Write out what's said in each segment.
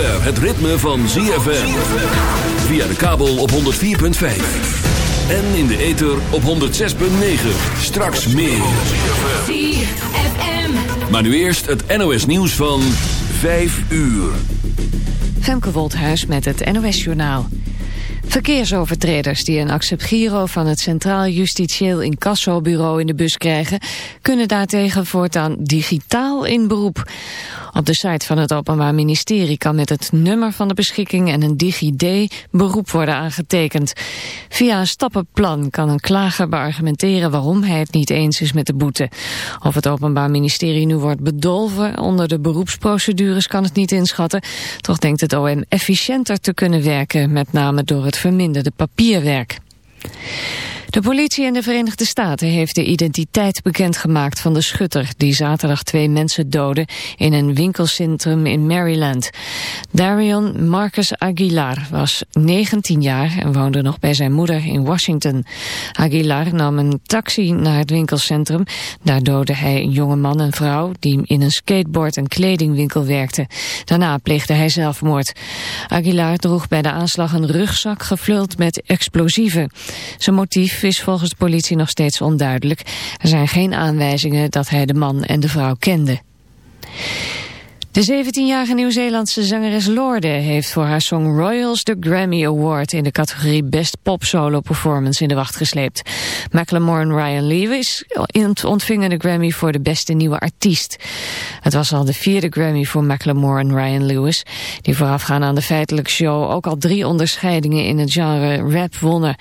Zover het ritme van ZFM. Via de kabel op 104.5. En in de ether op 106.9. Straks meer. ZFM. Maar nu eerst het NOS nieuws van 5 uur. Femke Wolthuis met het NOS Journaal. Verkeersovertreders die een accept giro van het Centraal Justitieel Incassobureau in de bus krijgen, kunnen daartegen voortaan digitaal in beroep. Op de site van het Openbaar Ministerie kan met het nummer van de beschikking en een DigiD beroep worden aangetekend. Via een stappenplan kan een klager beargumenteren waarom hij het niet eens is met de boete. Of het Openbaar Ministerie nu wordt bedolven onder de beroepsprocedures kan het niet inschatten. Toch denkt het OM efficiënter te kunnen werken, met name door het verminderde papierwerk. De politie in de Verenigde Staten heeft de identiteit bekendgemaakt van de schutter die zaterdag twee mensen doodde in een winkelcentrum in Maryland. Darion Marcus Aguilar was 19 jaar en woonde nog bij zijn moeder in Washington. Aguilar nam een taxi naar het winkelcentrum. Daar doodde hij een jonge man en vrouw die in een skateboard- en kledingwinkel werkten. Daarna pleegde hij zelfmoord. Aguilar droeg bij de aanslag een rugzak gevuld met explosieven. Zijn motief is volgens de politie nog steeds onduidelijk. Er zijn geen aanwijzingen dat hij de man en de vrouw kende. De 17-jarige Nieuw-Zeelandse zangeres Lorde heeft voor haar song Royals de Grammy Award in de categorie Best Pop Solo Performance in de wacht gesleept. Macklemore en Ryan Lewis ontvingen de Grammy voor de beste nieuwe artiest. Het was al de vierde Grammy voor Macklemore en Ryan Lewis, die voorafgaan aan de feitelijke show ook al drie onderscheidingen in het genre rap wonnen.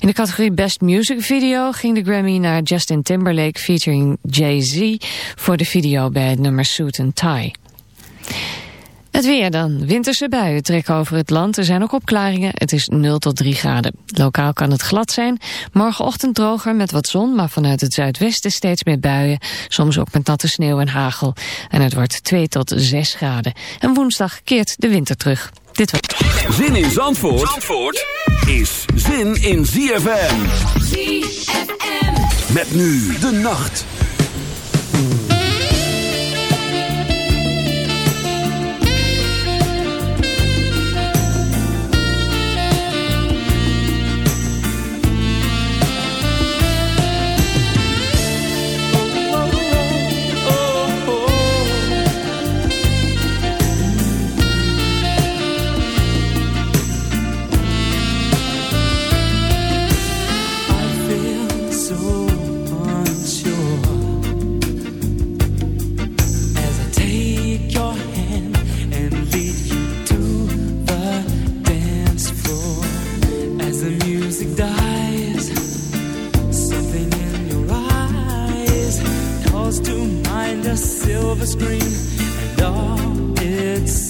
In de categorie Best Music Video ging de Grammy naar Justin Timberlake featuring Jay-Z voor de video bij het nummer Suit and Tie. Het weer dan. Winterse buien trekken over het land. Er zijn ook opklaringen. Het is 0 tot 3 graden. Lokaal kan het glad zijn. Morgenochtend droger met wat zon, maar vanuit het zuidwesten steeds meer buien. Soms ook met natte sneeuw en hagel. En het wordt 2 tot 6 graden. En woensdag keert de winter terug. Dit was... Zin in Zandvoort, Zandvoort is zin in ZFM. ZFM. Met nu de nacht. Silver screen. And all its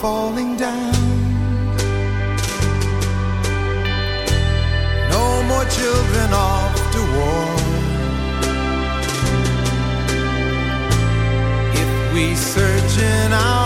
falling down. No more children off to war. If we search in our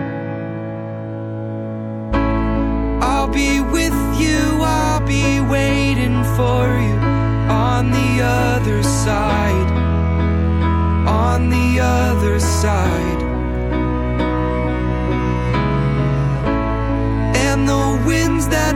On the other side. On the other side. And the winds that